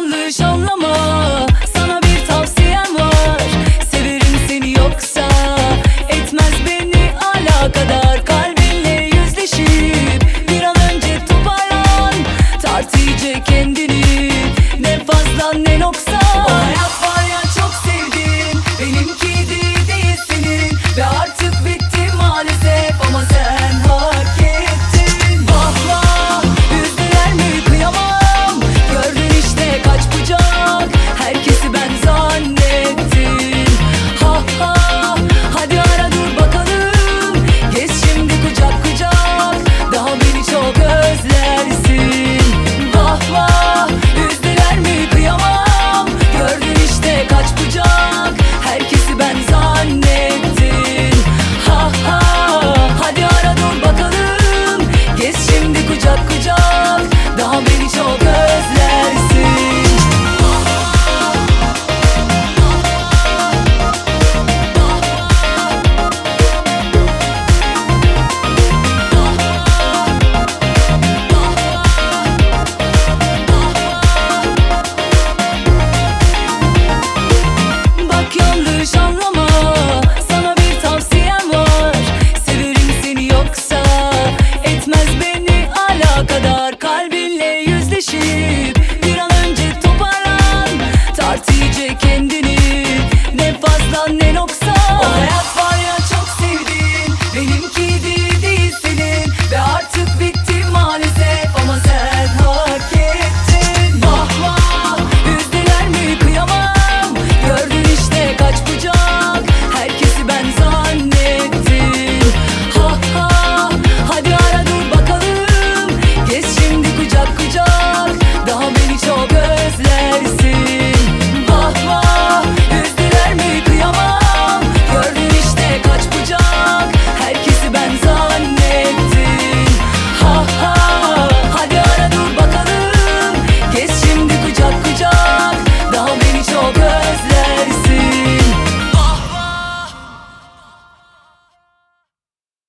yanlış anlama. Sana bir tavsiyem var. Severim seni yoksa Etmez beni alakadar. Kalbinle yüzleşip Bir an önce toparlan. Tart iyice kendini. kucak